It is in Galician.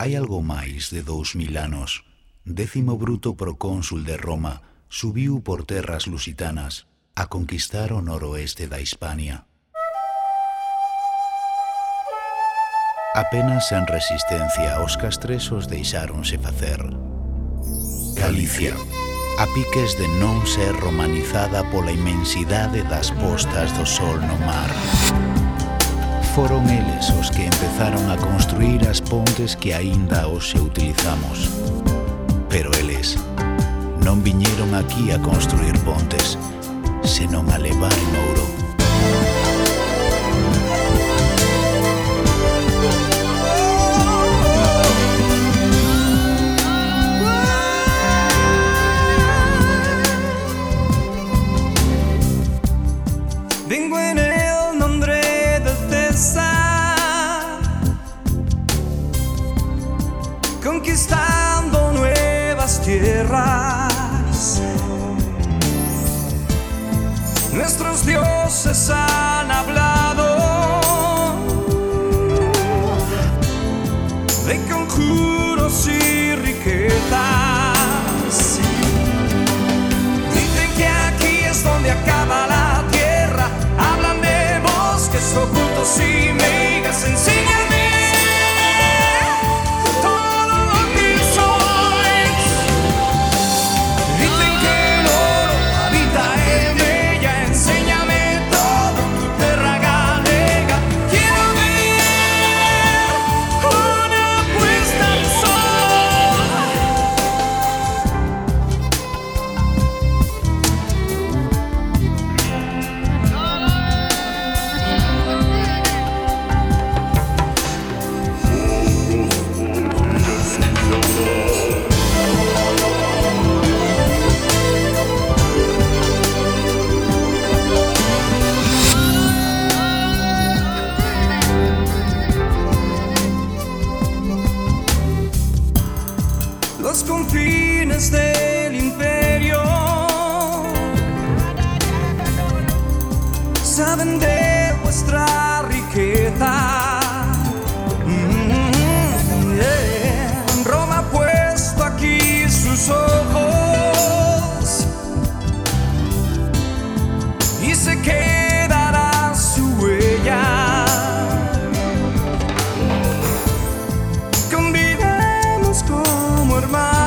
Hai algo máis de dous mil anos. Décimo Bruto procónsul de Roma subiu por terras lusitanas a conquistar o noroeste da Hispania. Apenas en resistencia os castresos deixáronse facer. Galicia, a piques de non ser romanizada pola inmensidade das postas do sol no mar foron eles os que empezaron a construir as pontes que aínda hoxe utilizamos. Pero eles non viñeron aquí a construir pontes, senón a levar en ouro. Nuevas tierras. Nuestros dioses han hablado los confines del imperio. Saben de vuestra forma